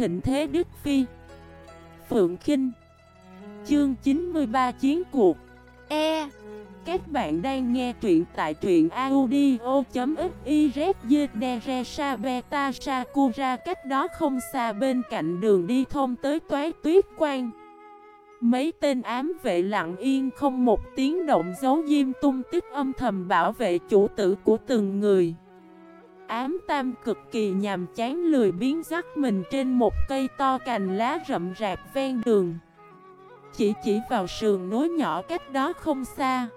thịnh thế Đức Phi. Phượng Kinh. Chương 93 Chiến cuộc. E. Các bạn đang nghe truyện tại truyện audio.xyz Sakura cách đó không xa bên cạnh đường đi thông tới toái tuyết quang Mấy tên ám vệ lặng yên không một tiếng động, giấu diêm tung tích âm thầm bảo vệ chủ tử của từng người. Ám tam cực kỳ nhàm chán lười biến dắt mình trên một cây to cành lá rậm rạp ven đường. Chỉ chỉ vào sườn núi nhỏ cách đó không xa.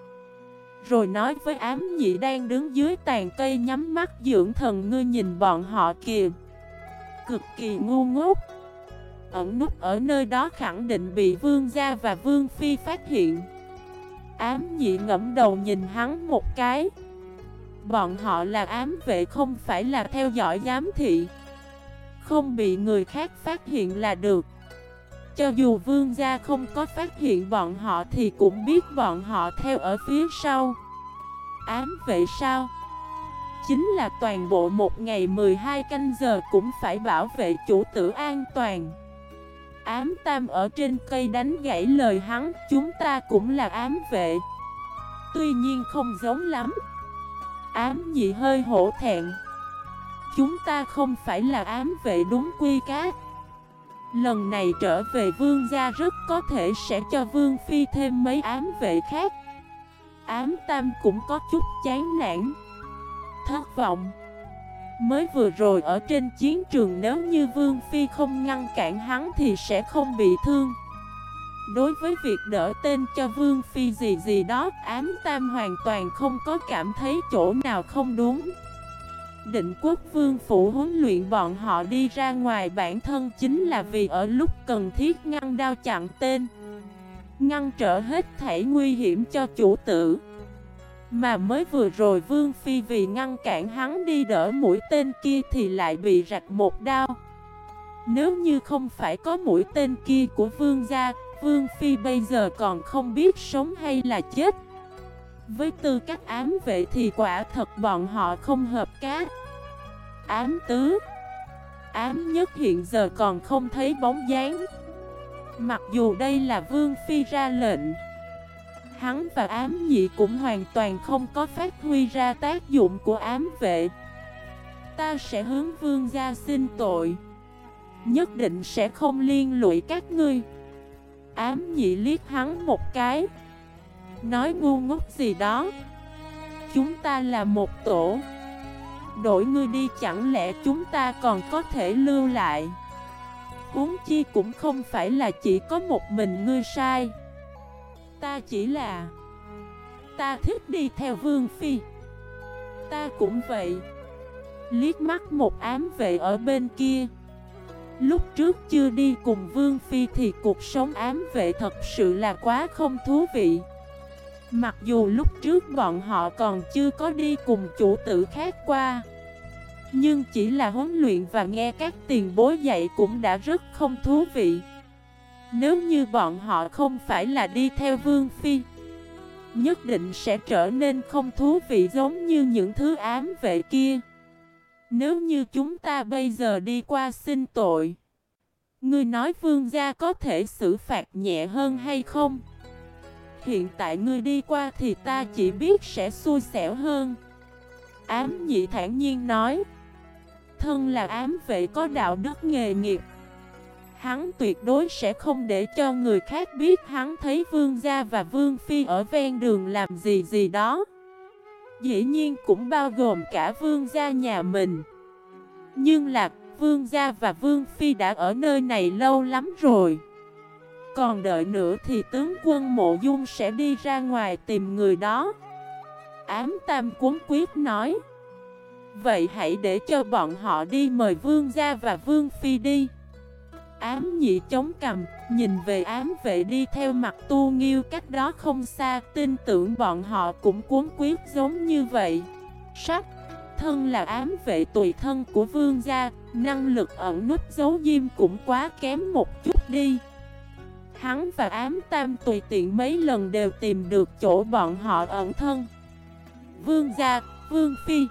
Rồi nói với ám nhị đang đứng dưới tàn cây nhắm mắt dưỡng thần, ngươi nhìn bọn họ kìa. Cực kỳ ngu ngốc. Ẩn nút ở nơi đó khẳng định bị vương gia và vương phi phát hiện. Ám nhị ngẫm đầu nhìn hắn một cái. Bọn họ là ám vệ không phải là theo dõi giám thị. Không bị người khác phát hiện là được. Cho dù vương gia không có phát hiện bọn họ thì cũng biết bọn họ theo ở phía sau. Ám vệ sao? Chính là toàn bộ một ngày 12 canh giờ cũng phải bảo vệ chủ tử an toàn. Ám tam ở trên cây đánh gãy lời hắn, Chúng ta cũng là ám vệ. Tuy nhiên không giống lắm. Ám nhị hơi hổ thẹn. Chúng ta không phải là ám vệ đúng quy cát Lần này trở về vương gia rất có thể sẽ cho vương phi thêm mấy ám vệ khác. Ám tam cũng có chút chán nản. Thất vọng. Mới vừa rồi ở trên chiến trường nếu như Vương Phi không ngăn cản hắn thì sẽ không bị thương. Đối với việc đỡ tên cho Vương Phi gì gì đó, Ám Tam hoàn toàn không có cảm thấy chỗ nào không đúng. Định quốc vương phủ huấn luyện bọn họ đi ra ngoài bản thân chính là vì ở lúc cần thiết ngăn đao chặn tên. Ngăn trở hết thảy nguy hiểm cho chủ tử. Mà mới vừa rồi Vương Phi vì ngăn cản hắn đi đỡ mũi tên kia thì lại bị rạch một đao. Nếu như không phải có mũi tên kia của Vương gia Vương Phi bây giờ còn không biết sống hay là chết. Với tư cách ám vệ thì quả thật bọn họ không hợp cá. Ám tứ. Ám nhất hiện giờ còn không thấy bóng dáng. Mặc dù đây là Vương Phi ra lệnh, Hắn và ám nhị cũng hoàn toàn không có phát huy ra tác dụng của ám vệ. Ta sẽ hướng vương gia xin tội, Nhất định sẽ không liên lụy các ngươi. Ám nhị liếc hắn một cái. Nói ngu ngốc gì đó. Chúng ta là một tổ. Đổi ngươi đi chẳng lẽ chúng ta còn có thể lưu lại? Uống chi cũng không phải là chỉ có một mình ngươi sai. Ta chỉ là, Ta thích đi theo Vương Phi. Ta cũng vậy. Liếc mắt một ám vệ ở bên kia. Lúc trước chưa đi cùng Vương Phi thì cuộc sống ám vệ thật sự là quá không thú vị. Mặc dù lúc trước bọn họ còn chưa có đi cùng chủ tử khác qua, Nhưng chỉ là huấn luyện và nghe các tiền bối dạy cũng đã rất không thú vị. Nếu như bọn họ không phải là đi theo Vương Phi, Nhất định sẽ trở nên không thú vị giống như những thứ ám vệ kia. Nếu như chúng ta bây giờ đi qua xin tội Ngươi nói vương gia có thể xử phạt nhẹ hơn hay không? Hiện tại ngươi đi qua thì ta chỉ biết sẽ xui xẻo hơn. Ám nhị thản nhiên nói, Thân là ám vệ có đạo đức nghề nghiệp. Hắn tuyệt đối sẽ không để cho người khác biết hắn thấy vương gia và vương phi ở ven đường làm gì gì đó. Dĩ nhiên cũng bao gồm cả vương gia nhà mình. Nhưng là vương gia và vương phi đã ở nơi này lâu lắm rồi. Còn đợi nữa thì tướng quân mộ dung sẽ đi ra ngoài tìm người đó. Ám tam cuốn quyết nói Vậy hãy để cho bọn họ đi mời vương gia và vương phi đi. Ám nhị chống cầm, nhìn về ám vệ đi theo mặt tu nghiêu cách đó không xa, tin tưởng bọn họ cũng cuốn quyết giống như vậy. Sách, thân là ám vệ tùy thân của vương gia, năng lực ẩn nút giấu diêm cũng quá kém một chút đi. Hắn và ám tam tùy tiện mấy lần đều tìm được chỗ bọn họ ẩn thân. Vương gia, vương phi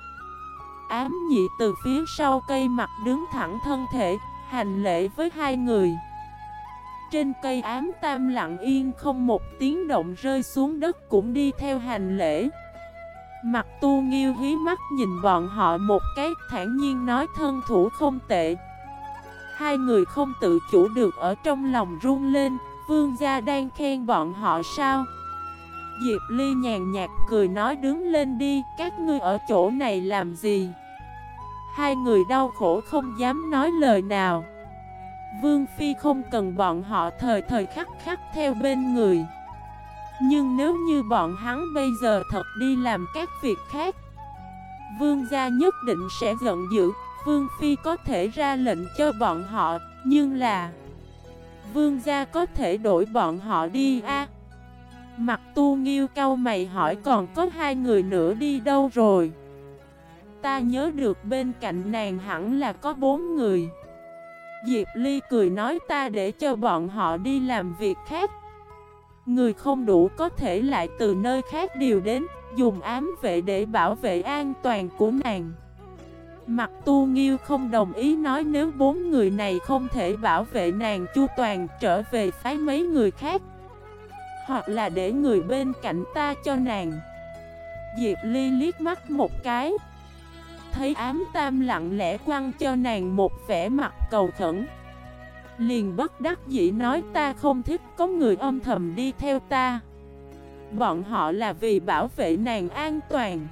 Ám nhị từ phía sau cây mặt đứng thẳng thân thể hành lễ với hai người. Trên cây ám tam lặng yên không một tiếng động rơi xuống đất cũng đi theo hành lễ. Mặt tu nghiêu hí mắt nhìn bọn họ một cái thản nhiên nói thân thủ không tệ. Hai người không tự chủ được ở trong lòng run lên, vương gia đang khen bọn họ sao? Diệp Ly nhàn nhạt cười nói đứng lên đi, các ngươi ở chỗ này làm gì? Hai người đau khổ không dám nói lời nào. Vương Phi không cần bọn họ thời thời khắc khắc theo bên người. Nhưng nếu như bọn hắn bây giờ thật đi làm các việc khác, Vương gia nhất định sẽ giận dữ, Vương Phi có thể ra lệnh cho bọn họ, nhưng là Vương gia có thể đổi bọn họ đi a. Mặt tu nghiêu cau mày hỏi còn có hai người nữa đi đâu rồi? Ta nhớ được bên cạnh nàng hẳn là có bốn người. Diệp Ly cười nói ta để cho bọn họ đi làm việc khác. Người không đủ có thể lại từ nơi khác điều đến, Dùng ám vệ để bảo vệ an toàn của nàng. Mặt tu nghiêu không đồng ý nói nếu bốn người này không thể bảo vệ nàng chu toàn trở về phái mấy người khác, Hoặc là để người bên cạnh ta cho nàng. Diệp Ly liếc mắt một cái. Thấy ám tam lặng lẽ quăng cho nàng một vẻ mặt cầu khẩn. Liền bất đắc dĩ nói, ta không thích có người âm thầm đi theo ta. Bọn họ là vì bảo vệ nàng an toàn.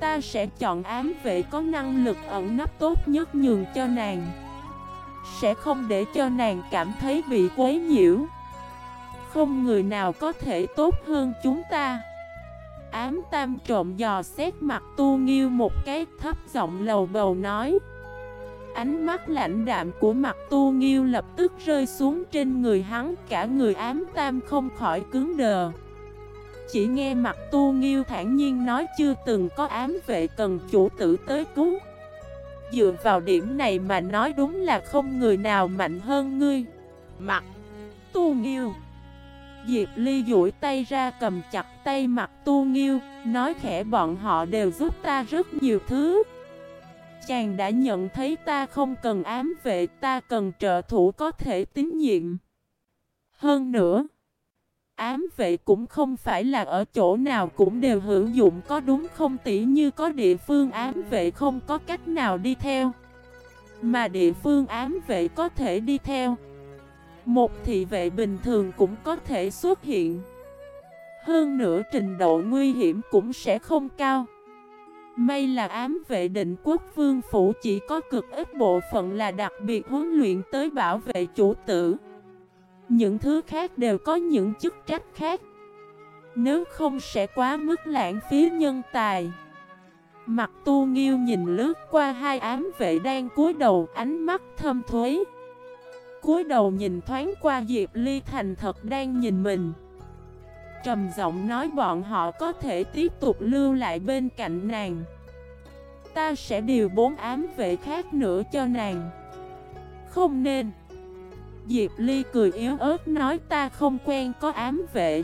Ta sẽ chọn ám vệ có năng lực ẩn nấp tốt nhất nhường cho nàng. Sẽ không để cho nàng cảm thấy bị quấy nhiễu. Không người nào có thể tốt hơn chúng ta. Ám tam trộm dò xét mặt tu nghiêu một cái, thấp giọng lầu bầu nói. Ánh mắt lạnh đạm của mặt tu nghiêu lập tức rơi xuống trên người hắn, Cả người ám tam không khỏi cứng đờ. Chỉ nghe mặt tu nghiêu thản nhiên nói chưa từng có ám vệ cần chủ tử tới cứu. Dựa vào điểm này mà nói đúng là không người nào mạnh hơn ngươi. Mặt tu nghiêu Diệp Ly duỗi tay ra cầm chặt tay mặt tu nghiêu, Nói khẽ, bọn họ đều giúp ta rất nhiều thứ. Chàng đã nhận thấy ta không cần ám vệ, Ta cần trợ thủ có thể tín nhiệm. Hơn nữa, Ám vệ cũng không phải là ở chỗ nào cũng đều hữu dụng, có đúng không tỉ như có địa phương ám vệ không có cách nào đi theo, Mà địa phương ám vệ có thể đi theo một thị vệ bình thường cũng có thể xuất hiện. Hơn nữa trình độ nguy hiểm cũng sẽ không cao. May là ám vệ định quốc vương phủ chỉ có cực ít bộ phận là đặc biệt huấn luyện tới bảo vệ chủ tử. Những thứ khác đều có những chức trách khác. Nếu không sẽ quá mức lãng phí nhân tài. Mặt tu nghiêu nhìn lướt qua hai ám vệ đang cúi đầu ánh mắt thâm thuế cúi đầu nhìn thoáng qua Diệp Ly thành thật đang nhìn mình. Trầm giọng nói bọn họ có thể tiếp tục lưu lại bên cạnh nàng. Ta sẽ điều bốn ám vệ khác nữa cho nàng. Không nên. Diệp Ly cười yếu ớt nói ta không quen có ám vệ.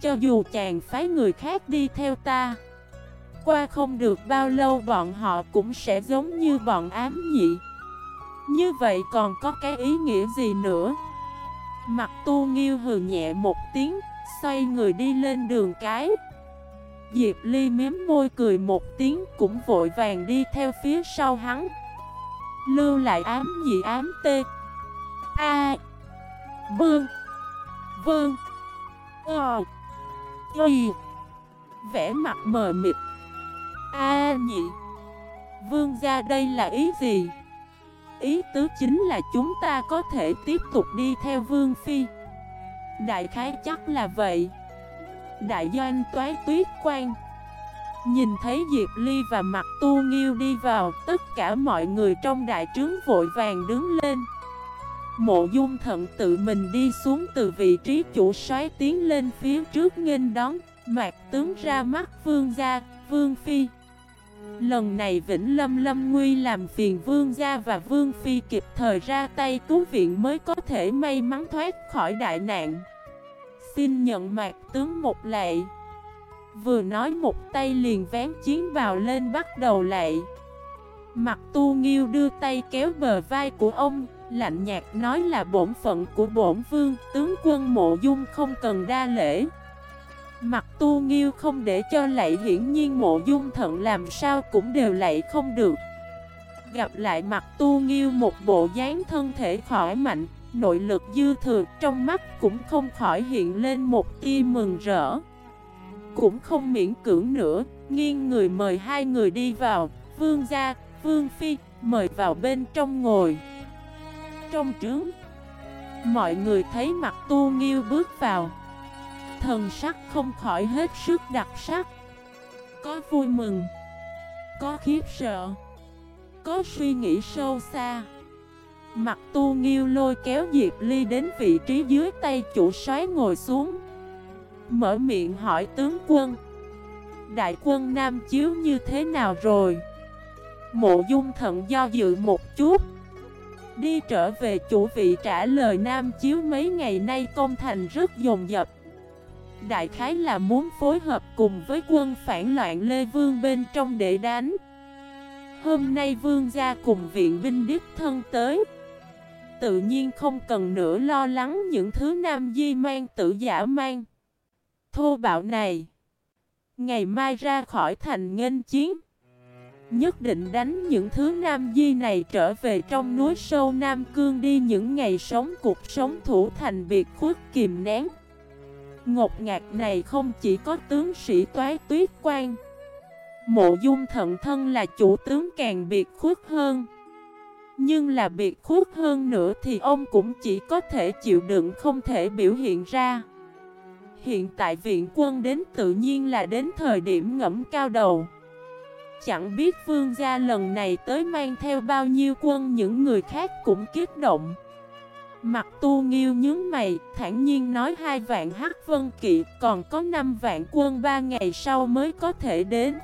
Cho dù chàng phái người khác đi theo ta, Qua không được bao lâu bọn họ cũng sẽ giống như bọn ám nhị như vậy còn có cái ý nghĩa gì nữa? Mặt tu nghiêu hừ nhẹ một tiếng, xoay người đi lên đường cái. Diệp Ly miếm môi cười một tiếng cũng vội vàng đi theo phía sau hắn. Lưu lại ám gì ám tê. A. Vương. Vương. Ờ. Y. Vẽ mặt mờ mịt. A nhị. Vương ra đây là ý gì? Ý tứ chính là chúng ta có thể tiếp tục đi theo Vương Phi. Đại khái chắc là vậy. Đại doanh toái tuyết quan. Nhìn thấy Diệp Ly và mặt tu nghiêu đi vào Tất cả mọi người trong đại trướng vội vàng đứng lên. Mộ dung thận tự mình đi xuống từ vị trí chủ soái tiến lên phía trước nghênh đón. Mạc tướng ra mắt vương gia, vương phi. Lần này Vĩnh Lâm Lâm Nguy làm phiền Vương Gia và Vương Phi kịp thời ra tay cứu viện mới có thể may mắn thoát khỏi đại nạn. Xin nhận mạc tướng một lệ. Vừa nói một tay liền vén chiến vào lên bắt đầu lệ. Mặt tu nghiêu đưa tay kéo bờ vai của ông, Lạnh nhạt nói là bổn phận của bổn vương, Tướng quân mộ dung không cần đa lễ Mặt tu nghiêu không để cho lạy hiển nhiên mộ dung thận làm sao cũng đều lạy không được. Gặp lại mặt tu nghiêu một bộ dáng thân thể khỏi mạnh Nội lực dư thừa trong mắt cũng không khỏi hiện lên một tia mừng rỡ. Cũng không miễn cưỡng nữa Nghiêng người mời hai người đi vào Vương gia, Vương phi Mời vào bên trong ngồi. Trong trướng Mọi người thấy mặt tu nghiêu bước vào. Thần sắc không khỏi hết sức đặc sắc. Có vui mừng, Có khiếp sợ, Có suy nghĩ sâu xa. Mặt tu nghiêu lôi kéo Diệp Ly đến vị trí dưới tay chủ soái ngồi xuống. Mở miệng hỏi tướng quân, Đại quân Nam Chiếu như thế nào rồi? Mộ dung thận do dự một chút. Đi trở về chủ vị trả lời Nam Chiếu mấy ngày nay công thành rất dồn dập. Đại khái là muốn phối hợp cùng với quân phản loạn Lê Vương bên trong để đánh. Hôm nay Vương gia cùng viện binh đích thân tới. Tự nhiên không cần nữa lo lắng những thứ Nam Di mang tự giả mang. Thô bạo này, Ngày mai ra khỏi thành nghênh chiến. Nhất định đánh những thứ Nam Di này trở về trong núi sâu Nam Cương đi những ngày sống cuộc sống thủ thành biệt khuất kìm nén. Ngột ngạt này không chỉ có tướng sĩ toái tuyết quan. Mộ dung thận thân là chủ tướng càng biệt khuất hơn. Nhưng là biệt khuất hơn nữa thì ông cũng chỉ có thể chịu đựng không thể biểu hiện ra. Hiện tại viện quân đến tự nhiên là đến thời điểm ngẫm cao đầu. Chẳng biết vương gia lần này tới mang theo bao nhiêu quân, những người khác cũng kiếp động. Mặt tu nghiêu nhướng mày, thản nhiên nói hai vạn hắc vân kỵ, còn có năm vạn quân ba ngày sau mới có thể đến.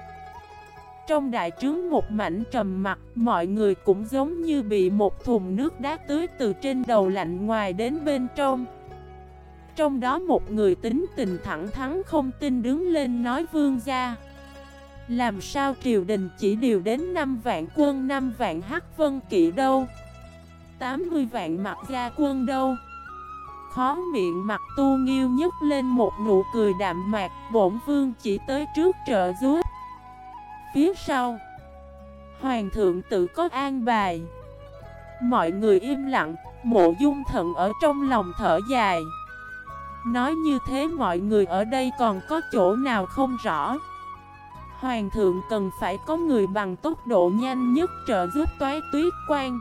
Trong đại trướng một mảnh trầm mặt, mọi người cũng giống như bị một thùng nước đá tưới từ trên đầu lạnh ngoài đến bên trong. Trong đó một người tính tình thẳng thắn không tin đứng lên nói vương gia. Làm sao triều đình chỉ điều đến 5 vạn quân 5 vạn hắc vân kỵ đâu 80 vạn mặt gia quân đâu? Khó miệng mặt tu nghiêu nhấc lên một nụ cười đạm mạc, Bổn vương chỉ tới trước trợ giúp. Phía sau, Hoàng thượng tự có an bài. Mọi người im lặng, Mộ dung thận ở trong lòng thở dài. Nói như thế mọi người ở đây còn có chỗ nào không rõ? Hoàng thượng cần phải có người bằng tốc độ nhanh nhất trợ giúp toái tuyết quan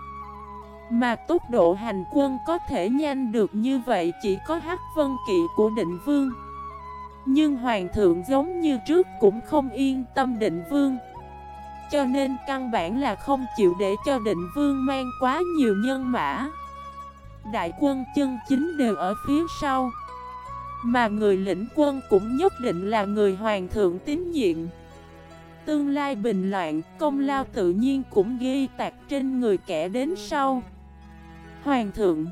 mà tốc độ hành quân có thể nhanh được như vậy chỉ có hắc vân kỵ của định vương. Nhưng hoàng thượng giống như trước cũng không yên tâm định vương. Cho nên căn bản là không chịu để cho định vương mang quá nhiều nhân mã. Đại quân chân chính đều ở phía sau. Mà người lĩnh quân cũng nhất định là người hoàng thượng tín nhiệm. Tương lai bình loạn, công lao tự nhiên cũng ghi tạc trên người kẻ đến sau. Hoàng thượng.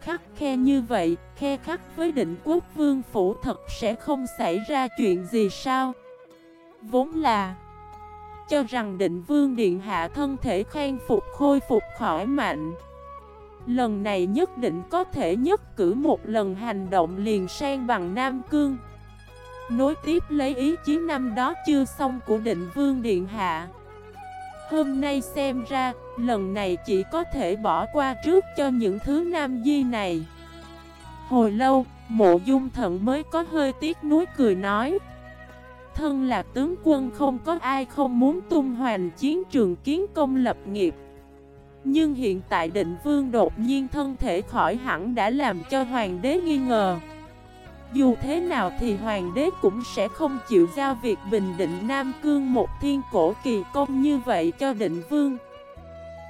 Khắc khe như vậy, khe khắc với định quốc vương phủ thật sẽ không xảy ra chuyện gì sao? Vốn là Cho rằng định vương điện hạ thân thể khang phục khôi phục khỏi mạnh. Lần này nhất định có thể nhất cử một lần hành động liền sang bằng Nam Cương. Nối tiếp lấy ý chí năm đó chưa xong của định vương điện hạ. Hôm nay xem ra, lần này chỉ có thể bỏ qua trước cho những thứ nam di này. Hồi lâu, mộ dung thận mới có hơi tiếc nuối cười nói. Thân là tướng quân không có ai không muốn tung hoành chiến trường kiến công lập nghiệp. Nhưng hiện tại định vương đột nhiên thân thể khỏi hẳn đã làm cho hoàng đế nghi ngờ. Dù thế nào thì hoàng đế cũng sẽ không chịu giao việc bình định Nam Cương một thiên cổ kỳ công như vậy cho định vương.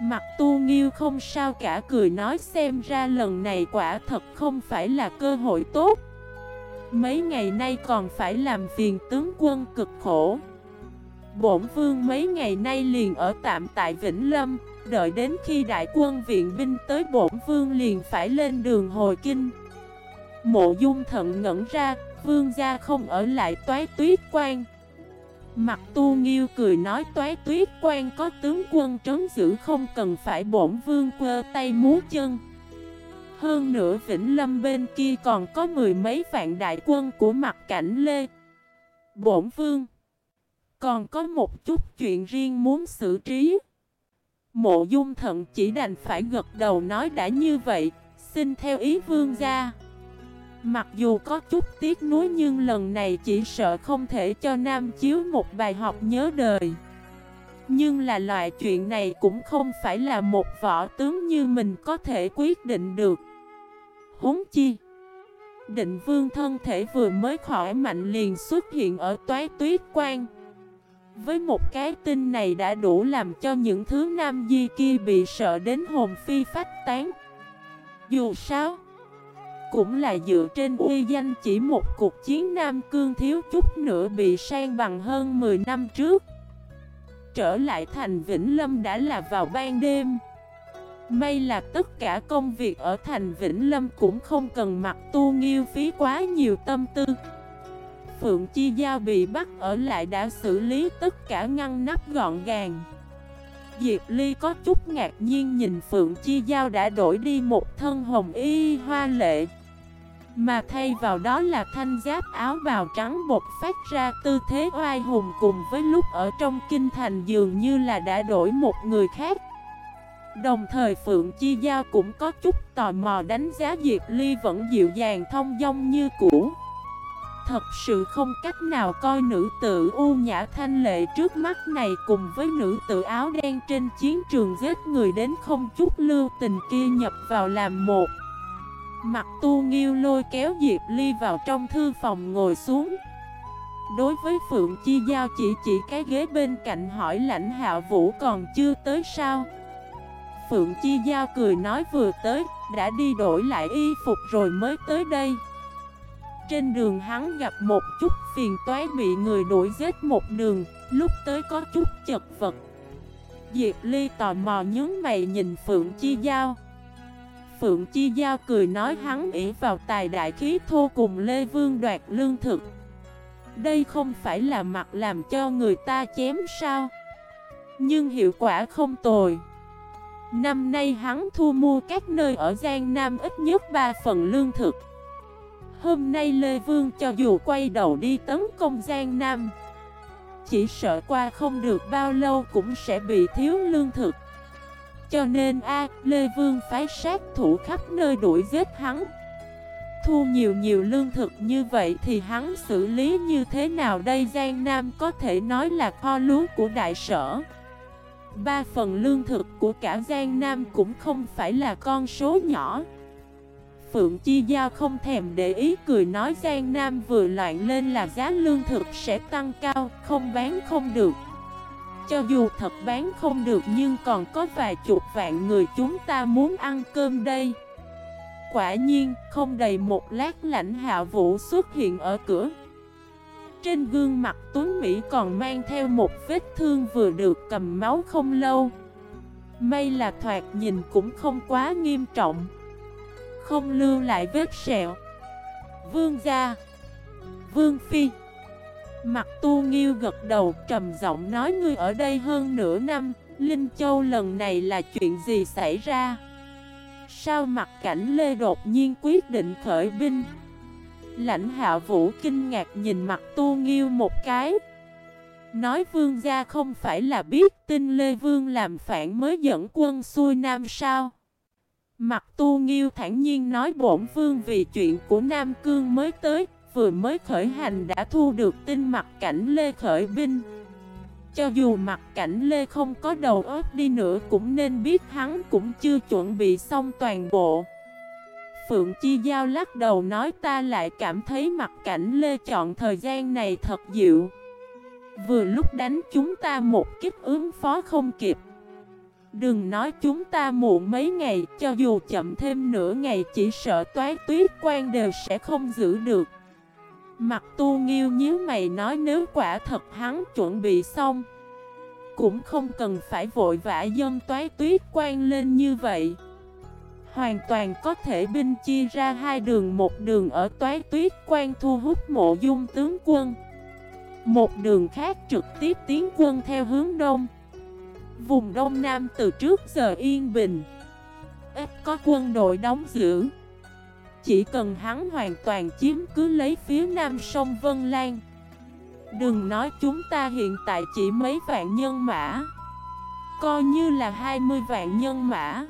Mặt tu nghiêu không sao cả cười nói xem ra lần này quả thật không phải là cơ hội tốt. Mấy ngày nay còn phải làm phiền tướng quân cực khổ. Bổn vương mấy ngày nay liền ở tạm tại Vĩnh Lâm Đợi đến khi đại quân viện binh tới bổn vương liền phải lên đường hồi kinh. Mộ dung thận ngẩn ra, vương gia không ở lại toái tuyết quan. Mặt tu nghiêu cười nói toái tuyết quan có tướng quân trấn giữ không cần phải bổn vương quơ tay múa chân. Hơn nữa Vĩnh Lâm bên kia còn có mười mấy vạn đại quân của mặt cảnh Lê. Bổn vương, Còn có một chút chuyện riêng muốn xử trí. Mộ dung thận chỉ đành phải gật đầu nói đã như vậy, Xin theo ý vương gia. Mặc dù có chút tiếc nuối nhưng lần này chỉ sợ không thể cho Nam Chiếu một bài học nhớ đời. Nhưng là loại chuyện này cũng không phải là một võ tướng như mình có thể quyết định được. Huống chi, Định vương thân thể vừa mới khỏi mạnh liền xuất hiện ở toái tuyết quan. Với một cái tin này đã đủ làm cho những thứ nam di kia bị sợ đến hồn phi phách tán. Dù sao cũng là dựa trên uy danh chỉ một cuộc chiến Nam Cương thiếu chút nữa bị sang bằng hơn 10 năm trước. Trở lại thành Vĩnh Lâm đã là vào ban đêm. May là tất cả công việc ở thành Vĩnh Lâm cũng không cần mặc tu nghiêu phí quá nhiều tâm tư. Phượng Chi Giao bị bắt ở lại đã xử lý tất cả ngăn nắp gọn gàng. Diệp Ly có chút ngạc nhiên nhìn Phượng Chi Giao đã đổi đi một thân hồng y hoa lệ. Mà thay vào đó là thanh giáp áo bào trắng bột phát ra tư thế oai hùng cùng với lúc ở trong kinh thành dường như là đã đổi một người khác. Đồng thời Phượng Chi Giao cũng có chút tò mò đánh giá Diệp Ly vẫn dịu dàng thông dong như cũ. Thật sự không cách nào coi nữ tử u nhã thanh lệ trước mắt này cùng với nữ tử áo đen trên chiến trường giết người đến không chút lưu tình kia nhập vào làm một. Mặt tu nghiêu lôi kéo Diệp Ly vào trong thư phòng ngồi xuống. Đối với Phượng Chi Giao chỉ chỉ cái ghế bên cạnh hỏi lãnh hạ vũ còn chưa tới sao? Phượng Chi Giao cười nói vừa tới, Đã đi đổi lại y phục rồi mới tới đây. Trên đường hắn gặp một chút phiền toái bị người đuổi giết một đường, Lúc tới có chút chật vật. Diệp Ly tò mò nhướng mày nhìn Phượng Chi Giao. Phượng Chi Giao cười nói hắn ỉ vào tài đại khí thô cùng Lê Vương đoạt lương thực. Đây không phải là mặt làm cho người ta chém sao? Nhưng hiệu quả không tồi. Năm nay hắn thu mua các nơi ở Giang Nam ít nhất 3 phần lương thực. Hôm nay Lê Vương cho dù quay đầu đi tấn công Giang Nam, Chỉ sợ qua không được bao lâu cũng sẽ bị thiếu lương thực cho nên A, Lê Vương phái sát thủ khắp nơi đuổi giết hắn. Thu nhiều nhiều lương thực như vậy thì hắn xử lý như thế nào đây Giang Nam có thể nói là kho lúa của đại sở. Ba phần lương thực của cả Giang Nam cũng không phải là con số nhỏ. Phượng Chi Giao không thèm để ý cười nói Giang Nam vừa loạn lên là giá lương thực sẽ tăng cao, không bán không được cho dù thật bán không được nhưng còn có vài chục vạn người chúng ta muốn ăn cơm đây. Quả nhiên, không đầy một lát lãnh hạ vũ xuất hiện ở cửa. Trên gương mặt Tuấn Mỹ còn mang theo một vết thương vừa được cầm máu không lâu. May là thoạt nhìn cũng không quá nghiêm trọng. Không lưu lại vết sẹo. Vương gia. Vương phi. Mặt tu nghiêu gật đầu, trầm giọng nói, ngươi ở đây hơn nửa năm, Linh Châu lần này là chuyện gì xảy ra? Sao mặt cảnh Lê đột nhiên quyết định khởi binh? Lãnh hạ vũ kinh ngạc nhìn mặt tu nghiêu một cái. Nói, vương gia không phải là biết tin Lê Vương làm phản mới dẫn quân xuôi Nam sao? Mặt tu nghiêu thản nhiên nói, bổn vương vì chuyện của Nam Cương mới tới vừa mới khởi hành đã thu được tin mặt cảnh Lê khởi binh. Cho dù mặt cảnh Lê không có đầu óc đi nữa cũng nên biết hắn cũng chưa chuẩn bị xong toàn bộ. Phượng Chi Giao lắc đầu nói ta lại cảm thấy mặt cảnh Lê chọn thời gian này thật dịu. Vừa lúc đánh chúng ta một kiếp ứng phó không kịp. Đừng nói chúng ta muộn mấy ngày, Cho dù chậm thêm nửa ngày chỉ sợ toái tuyết quan đều sẽ không giữ được. Mặt tu nghiêu nhíu mày nói nếu quả thật hắn chuẩn bị xong, Cũng không cần phải vội vã dân toái tuyết quan lên như vậy. Hoàn toàn có thể binh chia ra hai đường, một đường ở toái tuyết quan thu hút mộ dung tướng quân, Một đường khác trực tiếp tiến quân theo hướng đông. Vùng đông nam từ trước giờ yên bình, Ít có quân đội đóng giữ. Chỉ cần hắn hoàn toàn chiếm cứ lấy phía nam sông Vân Lan. Đừng nói chúng ta hiện tại chỉ mấy vạn nhân mã. Coi như là 20 vạn nhân mã.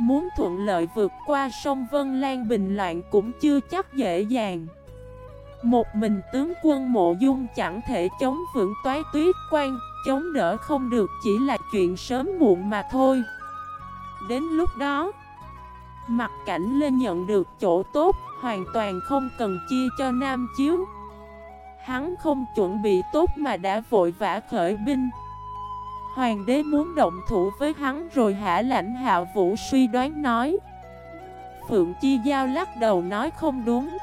Muốn thuận lợi vượt qua sông Vân Lan bình loạn cũng chưa chắc dễ dàng. Một mình tướng quân mộ dung chẳng thể chống vững toái tuyết quan, Chống đỡ không được chỉ là chuyện sớm muộn mà thôi. Đến lúc đó Mặt cảnh lên nhận được chỗ tốt Hoàn toàn không cần chia cho Nam Chiếu. Hắn không chuẩn bị tốt mà đã vội vã khởi binh. Hoàng đế muốn động thủ với hắn rồi hả lãnh hạ vũ suy đoán nói. Phượng Chi Giao lắc đầu nói không đúng.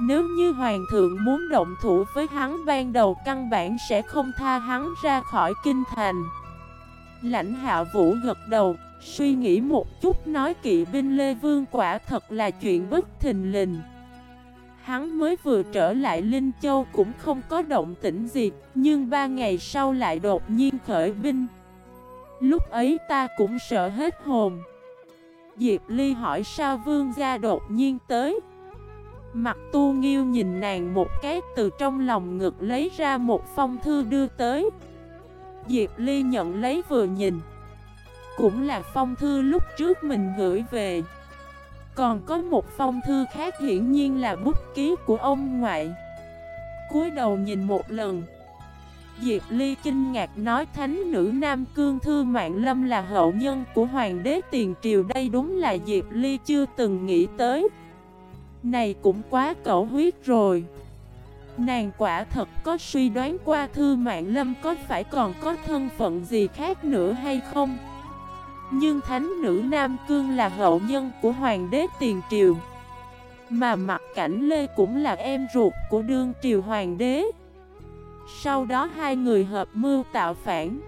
Nếu như Hoàng thượng muốn động thủ với hắn ban đầu căn bản sẽ không tha hắn ra khỏi kinh thành. Lãnh hạ vũ gật đầu, suy nghĩ một chút nói kỵ binh Lê Vương quả thật là chuyện bất thình lình. Hắn mới vừa trở lại Linh Châu cũng không có động tĩnh gì, Nhưng ba ngày sau lại đột nhiên khởi binh. Lúc ấy ta cũng sợ hết hồn. Diệp Ly hỏi sao vương gia đột nhiên tới. Mặt tu nghiêu nhìn nàng một cái từ trong lòng ngực lấy ra một phong thư đưa tới. Diệp Ly nhận lấy vừa nhìn. Cũng là phong thư lúc trước mình gửi về. Còn có một phong thư khác hiển nhiên là bút ký của ông ngoại. Cúi đầu nhìn một lần. Diệp Ly kinh ngạc nói thánh nữ Nam Cương Thư Mạng Lâm là hậu nhân của Hoàng đế Tiền Triều, Đây đúng là Diệp Ly chưa từng nghĩ tới. Này cũng quá cẩu huyết rồi. Nàng quả thật có suy đoán qua Thư Mạng Lâm có phải còn có thân phận gì khác nữa hay không? Nhưng thánh nữ Nam Cương là hậu nhân của hoàng đế tiền triều. Mà mặt cảnh Lê cũng là em ruột của đương triều hoàng đế. Sau đó hai người hợp mưu tạo phản.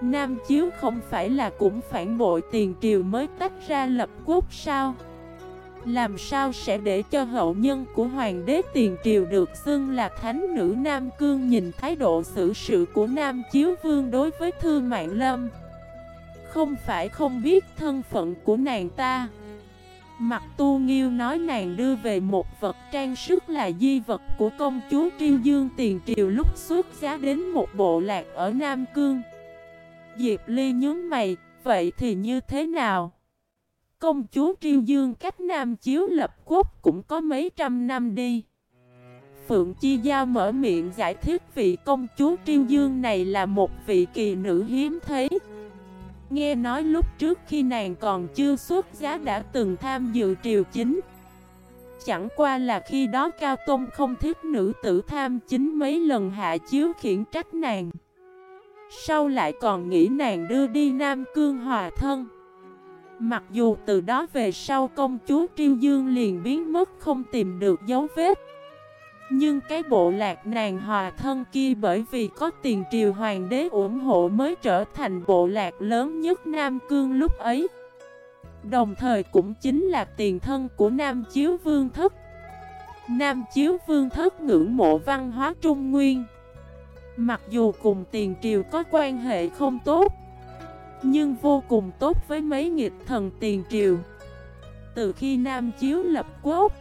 Nam Chiếu không phải là cũng phản bội tiền triều mới tách ra lập quốc sao? Làm sao sẽ để cho hậu nhân của hoàng đế tiền triều được xưng là thánh nữ Nam Cương nhìn thái độ xử sự của Nam Chiếu Vương đối với Thư Mạng Lâm? Không phải không biết thân phận của nàng ta. Mặt tu nghiêu nói nàng đưa về một vật trang sức là di vật của công chúa Triêu Dương Tiền Triều lúc xuất giá đến một bộ lạc ở Nam Cương. Diệp Ly nhướng mày, vậy thì như thế nào? Công chúa Triêu Dương cách Nam Chiếu lập quốc cũng có mấy trăm năm đi. Phượng Chi Giao mở miệng giải thích vị công chúa Triêu Dương này là một vị kỳ nữ hiếm thấy. Nghe nói lúc trước khi nàng còn chưa xuất giá đã từng tham dự triều chính. Chẳng qua là khi đó Cao Tôn không thích nữ tử tham chính mấy lần hạ chiếu khiển trách nàng. Sau lại còn nghĩ nàng đưa đi Nam Cương hòa thân. Mặc dù từ đó về sau công chúa Triêu Dương liền biến mất không tìm được dấu vết nhưng cái bộ lạc nàng hòa thân kia bởi vì có tiền triều hoàng đế ủng hộ mới trở thành bộ lạc lớn nhất Nam Cương lúc ấy. Đồng thời cũng chính là tiền thân của Nam Chiếu Vương Thất. Nam Chiếu Vương Thất ngưỡng mộ văn hóa Trung Nguyên. Mặc dù cùng tiền triều có quan hệ không tốt, nhưng vô cùng tốt với mấy nghịch thần tiền triều. Từ khi Nam Chiếu lập quốc,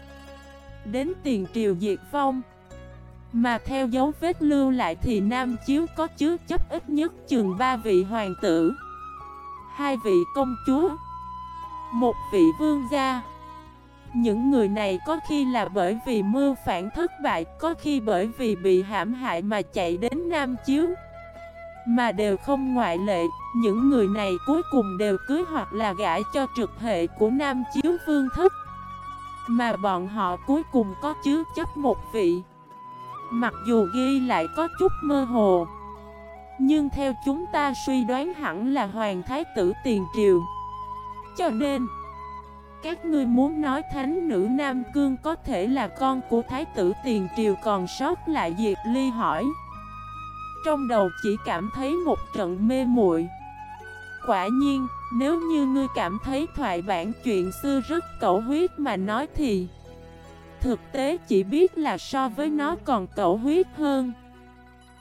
đến tiền triều diệt vong. Mà theo dấu vết lưu lại thì Nam Chiếu có chứa chấp ít nhất chừng ba vị hoàng tử, Hai vị công chúa, Một vị vương gia. Những người này có khi là bởi vì mưu phản thất bại, Có khi bởi vì bị hãm hại mà chạy đến Nam Chiếu. Mà đều không ngoại lệ, Những người này cuối cùng đều cưới hoặc là gãi cho trực hệ của Nam Chiếu vương thất mà bọn họ cuối cùng có chứa chấp một vị. Mặc dù ghi lại có chút mơ hồ, Nhưng theo chúng ta suy đoán hẳn là Hoàng Thái tử Tiền Triều. Cho nên, Các ngươi muốn nói thánh nữ Nam Cương có thể là con của Thái tử Tiền Triều còn sót lại Diệp Ly hỏi. Trong đầu chỉ cảm thấy một trận mê muội. Quả nhiên nếu như ngươi cảm thấy thoại bản chuyện xưa rất cẩu huyết mà nói thì Thực tế chỉ biết là so với nó còn cẩu huyết hơn.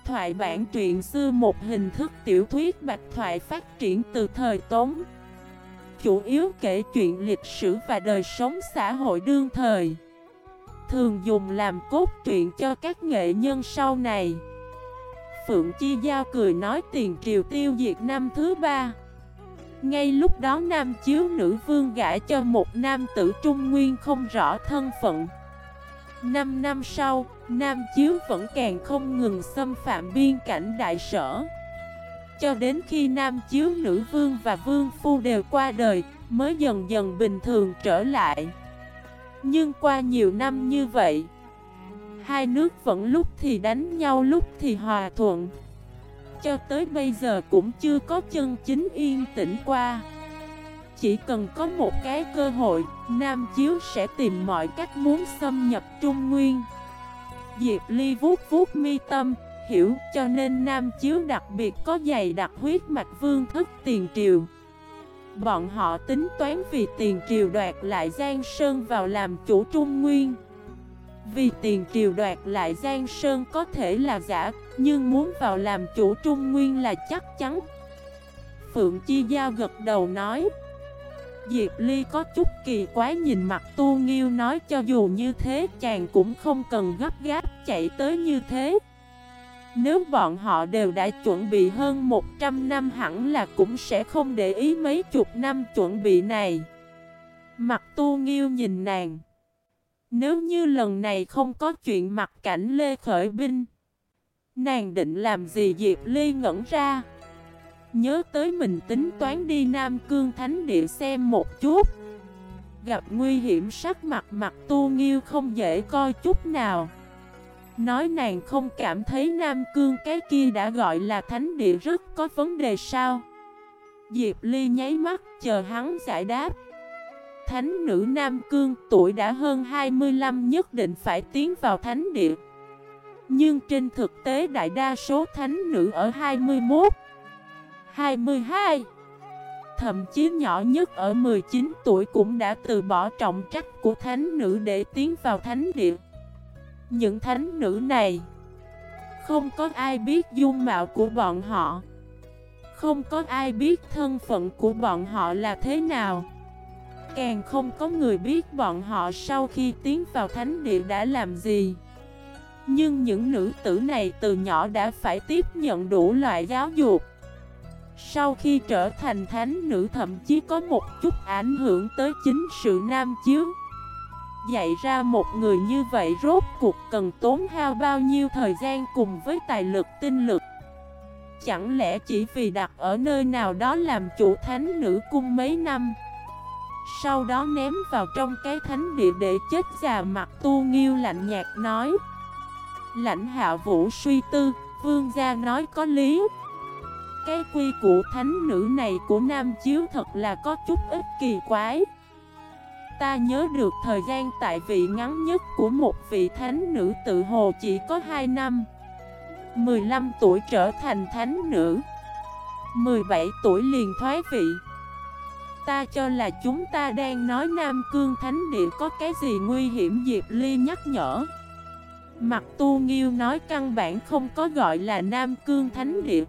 Thoại bản truyện xưa một hình thức tiểu thuyết bạch thoại phát triển từ thời Tống, Chủ yếu kể chuyện lịch sử và đời sống xã hội đương thời. Thường dùng làm cốt truyện cho các nghệ nhân sau này. Phượng Chi Giao cười nói, tiền triều tiêu diệt năm thứ ba. Ngay lúc đó nam chiếu nữ vương gã cho một nam tử trung nguyên không rõ thân phận. Năm năm sau, Nam Chiếu vẫn càng không ngừng xâm phạm biên cảnh đại sở. Cho đến khi Nam Chiếu nữ vương và vương phu đều qua đời Mới dần dần bình thường trở lại. Nhưng qua nhiều năm như vậy Hai nước vẫn lúc thì đánh nhau lúc thì hòa thuận. Cho tới bây giờ cũng chưa có chân chính yên tĩnh qua chỉ cần có một cái cơ hội, Nam Chiếu sẽ tìm mọi cách muốn xâm nhập Trung Nguyên. Diệp Ly vuốt vuốt mi tâm, hiểu cho nên Nam Chiếu đặc biệt có dày đặc huyết mạch vương thức tiền triều. Bọn họ tính toán vì tiền triều đoạt lại Giang Sơn vào làm chủ Trung Nguyên. Vì tiền triều đoạt lại Giang Sơn có thể là giả, nhưng muốn vào làm chủ Trung Nguyên là chắc chắn. Phượng Chi Giao gật đầu nói. Diệp Ly có chút kỳ quái nhìn mặt Tu Nghiêu nói cho dù như thế chàng cũng không cần gấp gáp chạy tới như thế. Nếu bọn họ đều đã chuẩn bị hơn 100 năm hẳn là cũng sẽ không để ý mấy chục năm chuẩn bị này. Mặt Tu Nghiêu nhìn nàng. Nếu như lần này không có chuyện mặt cảnh Lê khởi binh, nàng định làm gì Diệp Ly ngẩn ra. Nhớ tới mình tính toán đi Nam Cương Thánh Địa xem một chút. Gặp nguy hiểm sắc mặt mặt tu nghiêu không dễ coi chút nào. Nói nàng không cảm thấy Nam Cương cái kia đã gọi là Thánh Địa rất có vấn đề sao? Diệp Ly nháy mắt chờ hắn giải đáp. Thánh nữ Nam Cương tuổi đã hơn 25 nhất định phải tiến vào Thánh Địa. Nhưng trên thực tế đại đa số thánh nữ ở 21 22 Thậm chí nhỏ nhất ở 19 tuổi cũng đã từ bỏ trọng trách của thánh nữ để tiến vào thánh địa. Những thánh nữ này, Không có ai biết dung mạo của bọn họ, Không có ai biết thân phận của bọn họ là thế nào. Càng không có người biết bọn họ sau khi tiến vào thánh địa đã làm gì. Nhưng những nữ tử này từ nhỏ đã phải tiếp nhận đủ loại giáo dục. Sau khi trở thành thánh nữ thậm chí có một chút ảnh hưởng tới chính sự nam chiếu Dạy ra một người như vậy rốt cuộc cần tốn hao bao nhiêu thời gian cùng với tài lực tinh lực? Chẳng lẽ chỉ vì đặt ở nơi nào đó làm chủ thánh nữ cung mấy năm? Sau đó ném vào trong cái thánh địa để chết già mặt tu nghiêu lạnh nhạt nói. Lãnh hạ vũ suy tư, vương gia nói có lý. Cái quy củ thánh nữ này của Nam Chiếu thật là có chút ít kỳ quái. Ta nhớ được thời gian tại vị ngắn nhất của một vị thánh nữ tự hồ chỉ có 2 năm. 15 tuổi trở thành thánh nữ. 17 tuổi liền thoái vị. Ta cho là chúng ta đang nói Nam Cương Thánh Địa có cái gì nguy hiểm Diệp Ly nhắc nhở Mặt tu nghiêu nói căn bản không có gọi là Nam Cương Thánh Địa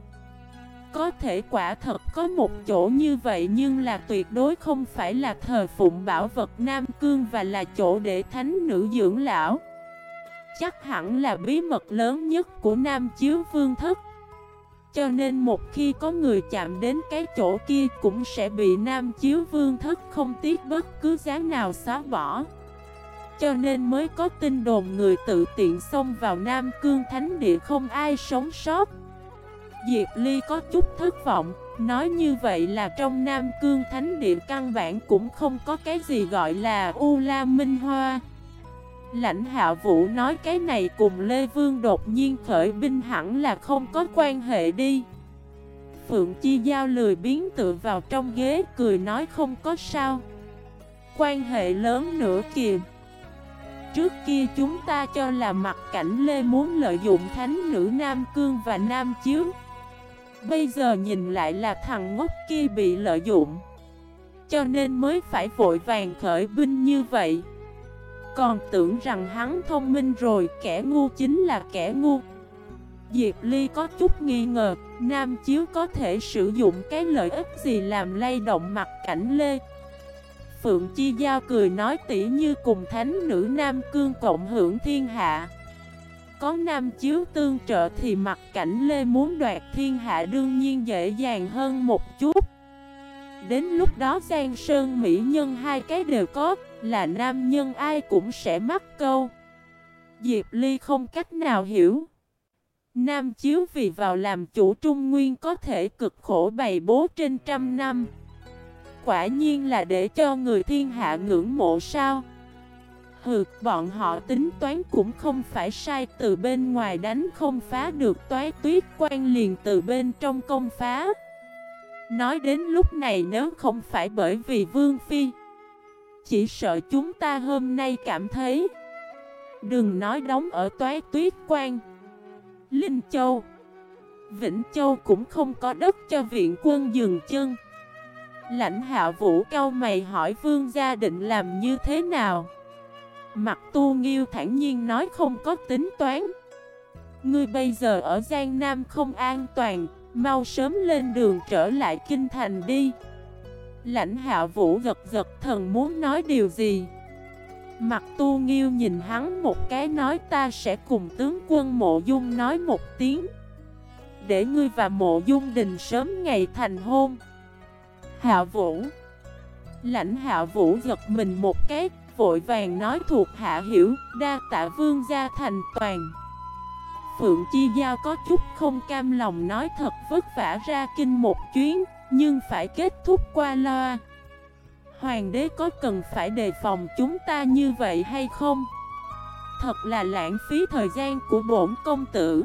có thể quả thật có một chỗ như vậy nhưng là tuyệt đối không phải là thờ phụng bảo vật Nam Cương và là chỗ để thánh nữ dưỡng lão. Chắc hẳn là bí mật lớn nhất của Nam Chiếu Vương Thất. Cho nên một khi có người chạm đến cái chỗ kia cũng sẽ bị Nam Chiếu Vương Thất không tiếc bất cứ giá nào xóa bỏ. Cho nên mới có tin đồn người tự tiện xông vào Nam Cương Thánh Địa không ai sống sót. Diệp Ly có chút thất vọng, nói như vậy là trong Nam Cương Thánh Địa căn bản cũng không có cái gì gọi là U La Minh Hoa. Lãnh hạ vũ nói cái này cùng Lê Vương đột nhiên khởi binh hẳn là không có quan hệ đi. Phượng Chi Giao lười biến tựa vào trong ghế, cười nói không có sao. Quan hệ lớn nữa kìa. Trước kia chúng ta cho là mặt cảnh Lê muốn lợi dụng thánh nữ Nam Cương và Nam Chiếu. Bây giờ nhìn lại là thằng ngốc kia bị lợi dụng Cho nên mới phải vội vàng khởi binh như vậy còn tưởng rằng hắn thông minh rồi, kẻ ngu chính là kẻ ngu. Diệp Ly có chút nghi ngờ, Nam Chiếu có thể sử dụng cái lợi ích gì làm lay động mặt cảnh Lê? Phượng Chi Giao cười nói tỉ như cùng thánh nữ Nam Cương cộng hưởng thiên hạ. Có Nam Chiếu tương trợ thì mặt cảnh Lê muốn đoạt thiên hạ đương nhiên dễ dàng hơn một chút. Đến lúc đó Giang Sơn Mỹ Nhân hai cái đều có Là nam nhân ai cũng sẽ mắc câu. Diệp Ly không cách nào hiểu. Nam Chiếu vì vào làm chủ Trung Nguyên có thể cực khổ bày bố trên trăm năm. Quả nhiên là để cho người thiên hạ ngưỡng mộ sao? Hừ, bọn họ tính toán cũng không phải sai Từ bên ngoài đánh không phá được toái tuyết quan liền từ bên trong công phá. Nói đến lúc này nếu không phải bởi vì Vương Phi, Chỉ sợ chúng ta hôm nay cảm thấy, Đừng nói đóng ở toái tuyết quan, Linh Châu, Vĩnh Châu cũng không có đất cho viện quân dừng chân. Lãnh hạ vũ cao mày hỏi vương gia định làm như thế nào? Mặt tu nghiêu thản nhiên nói không có tính toán. Ngươi bây giờ ở Giang Nam không an toàn Mau sớm lên đường trở lại kinh thành đi. Lãnh hạ vũ gật gật thần muốn nói điều gì? Mặt tu nghiêu nhìn hắn một cái nói ta sẽ cùng tướng quân mộ dung nói một tiếng. Để ngươi và mộ dung đình sớm ngày thành hôn. Hạ vũ. Lãnh hạ vũ giật mình một cái, Vội vàng nói thuộc hạ hiểu, Đa tạ vương gia thành toàn. Phượng Chi Giao có chút không cam lòng nói thật vất vả ra kinh một chuyến Nhưng phải kết thúc qua loa. Hoàng đế có cần phải đề phòng chúng ta như vậy hay không? Thật là lãng phí thời gian của bổn công tử.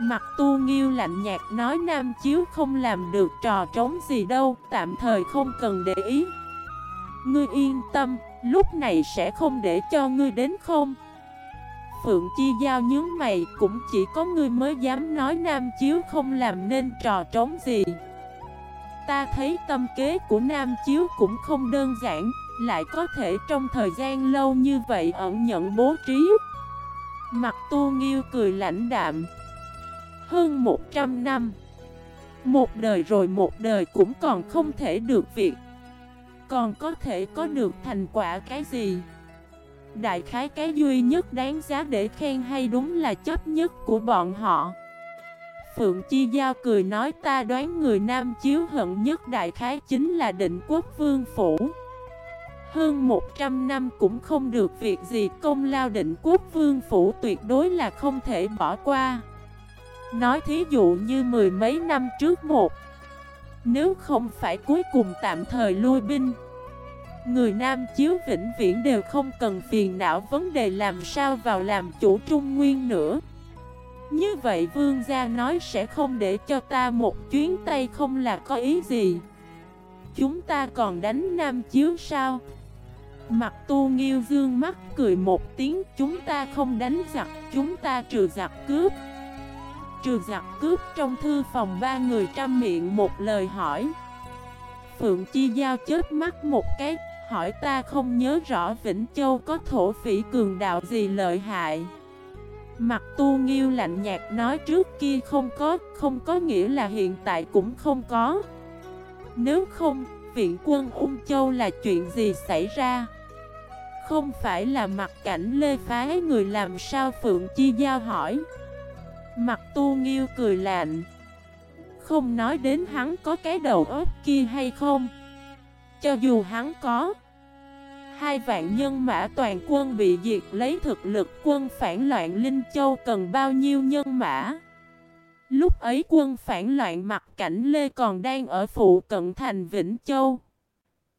Mặt tu nghiêu lạnh nhạt nói Nam Chiếu không làm được trò trống gì đâu Tạm thời không cần để ý. Ngươi yên tâm, lúc này sẽ không để cho ngươi đến không? Phượng Chi Giao nhớ mày, cũng chỉ có ngươi mới dám nói Nam Chiếu không làm nên trò trống gì. Ta thấy tâm kế của Nam Chiếu cũng không đơn giản, Lại có thể trong thời gian lâu như vậy ẩn nhận bố trí. Mặt tu nghiêu cười lãnh đạm. Hơn 100 năm. Một đời rồi một đời cũng còn không thể được việc. Còn có thể có được thành quả cái gì? Đại khái cái duy nhất đáng giá để khen hay đúng là chấp nhất của bọn họ. Phượng Chi Giao cười nói, ta đoán người nam chiếu hận nhất đại khái chính là định quốc vương phủ. Hơn 100 năm cũng không được việc gì công lao định quốc vương phủ tuyệt đối là không thể bỏ qua. Nói thí dụ như mười mấy năm trước một, Nếu không phải cuối cùng tạm thời lui binh Người nam chiếu vĩnh viễn đều không cần phiền não vấn đề làm sao vào làm chủ trung nguyên nữa. Như vậy vương gia nói sẽ không để cho ta một chuyến tay không là có ý gì. Chúng ta còn đánh nam chiếu sao? Mặt tu nghiêu dương mắt cười một tiếng, Chúng ta không đánh giặc, Chúng ta trừ giặc cướp. Trừ giặc cướp trong thư phòng ba người trăm miệng một lời hỏi. Phượng Chi Giao chết mắt một cái Hỏi ta không nhớ rõ Vĩnh Châu có thổ phỉ cường đạo gì lợi hại. Mặt tu nghiêu lạnh nhạt nói trước kia không có, không có nghĩa là hiện tại cũng không có. Nếu không, viện quân Ung Châu là chuyện gì xảy ra? Không phải là mặt cảnh lê phái người làm sao Phượng Chi Giao hỏi? Mặt tu nghiêu cười lạnh. Không nói đến hắn có cái đầu óc kia hay không? Cho dù hắn có. Hai vạn nhân mã toàn quân bị diệt lấy thực lực quân phản loạn Linh Châu cần bao nhiêu nhân mã? Lúc ấy quân phản loạn mặt cảnh Lê còn đang ở phụ cận thành Vĩnh Châu.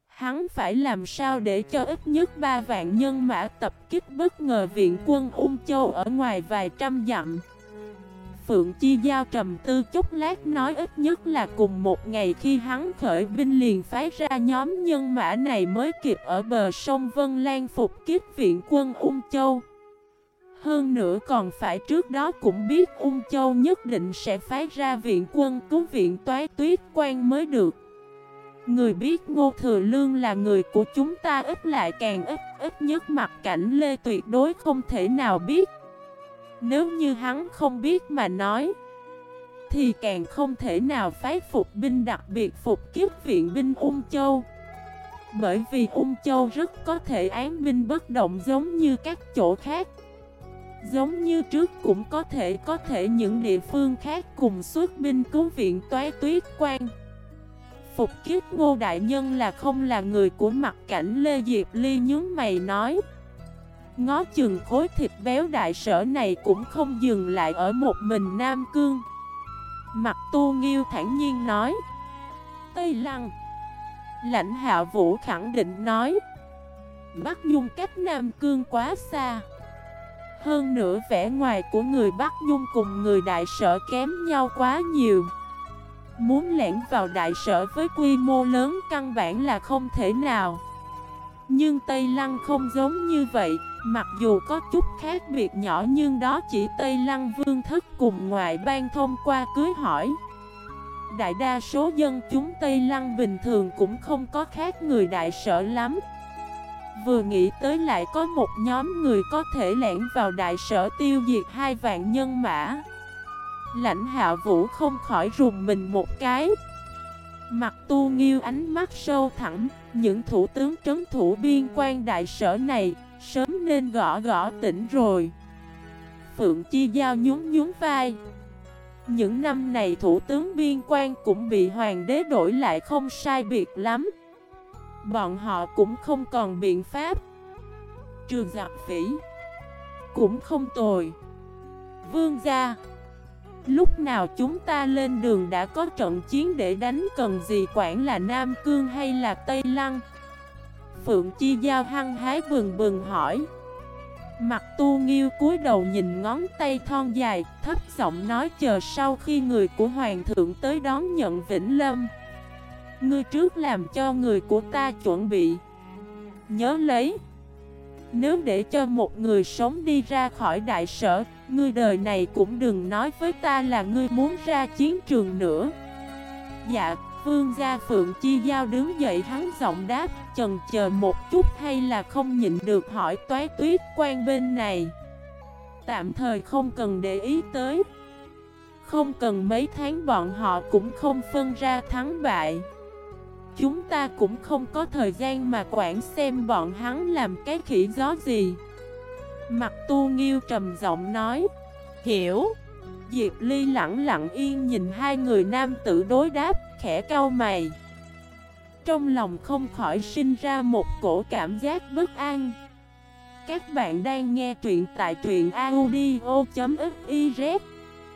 Hắn phải làm sao để cho ít nhất ba vạn nhân mã tập kích bất ngờ viện quân Ung Châu ở ngoài vài trăm dặm? Phượng Chi Giao trầm tư chút lát nói ít nhất là cùng một ngày khi hắn khởi binh liền phái ra nhóm nhân mã này mới kịp ở bờ sông Vân Lan phục kiếp viện quân Ung Châu. Hơn nữa còn phải trước đó cũng biết Ung Châu nhất định sẽ phái ra viện quân cứu viện toái tuyết quan mới được. Người biết Ngô Thừa Lương là người của chúng ta ít lại càng ít, ít nhất mặt cảnh Lê tuyệt đối không thể nào biết. Nếu như hắn không biết mà nói, thì càng không thể nào phái phục binh đặc biệt phục kiếp viện binh Ung Châu. Bởi vì Ung Châu rất có thể án binh bất động giống như các chỗ khác. Giống như trước cũng có thể có thể những địa phương khác cùng xuất binh cứu viện toái tuyết quan. Phục kiếp ngô đại nhân là không là người của mặt cảnh Lê Diệp Ly nhướng mày nói. Ngó chừng khối thịt béo đại sở này cũng không dừng lại ở một mình Nam Cương. Mặt tu nghiêu thản nhiên nói. Tây Lăng Lãnh hạ vũ khẳng định nói, Bắc Nhung cách Nam Cương quá xa Hơn nữa vẻ ngoài của người Bắc Nhung cùng người đại sở kém nhau quá nhiều Muốn lẻn vào đại sở với quy mô lớn căn bản là không thể nào Nhưng Tây Lăng không giống như vậy Mặc dù có chút khác biệt nhỏ nhưng đó chỉ Tây Lăng Vương Thức cùng ngoại bang thông qua cưới hỏi. Đại đa số dân chúng Tây Lăng bình thường cũng không có khác người đại sở lắm. Vừa nghĩ tới lại có một nhóm người có thể lẻn vào đại sở tiêu diệt hai vạn nhân mã. Lãnh hạ vũ không khỏi rùng mình một cái. Mặt tu nghiêu ánh mắt sâu thẳng Những thủ tướng trấn thủ biên quan đại sở này Sớm nên gõ gõ tỉnh rồi. Phượng Chi Giao nhún nhún vai. Những năm này thủ tướng biên quan cũng bị hoàng đế đổi lại không sai biệt lắm. Bọn họ cũng không còn biện pháp. Trường giặc phỉ Cũng không tồi. Vương gia, Lúc nào chúng ta lên đường đã có trận chiến để đánh cần gì quản là Nam Cương hay là Tây Lăng? Phượng Chi Giao hăng hái bừng bừng hỏi Mặt tu nghiêu cúi đầu nhìn ngón tay thon dài, thấp giọng nói chờ sau khi người của hoàng thượng tới đón nhận Vĩnh Lâm. Ngươi trước làm cho người của ta chuẩn bị. Nhớ lấy. Nếu để cho một người sống đi ra khỏi đại sở, ngươi đời này cũng đừng nói với ta là ngươi muốn ra chiến trường nữa. Dạ, Vương gia Phượng Chi Giao đứng dậy hắn giọng đáp, Chần chờ một chút hay là không nhịn được hỏi toái tuyết quan bên này. Tạm thời không cần để ý tới. Không cần mấy tháng bọn họ cũng không phân ra thắng bại. Chúng ta cũng không có thời gian mà quản xem bọn hắn làm cái khỉ gió gì. Mặt tu nghiêu trầm giọng nói, Hiểu. Diệp Ly lặng lặng yên nhìn hai người nam tử đối đáp khẽ cau mày. Trong lòng không khỏi sinh ra một cổ cảm giác bất an. Các bạn đang nghe truyện tại truyện audio.fif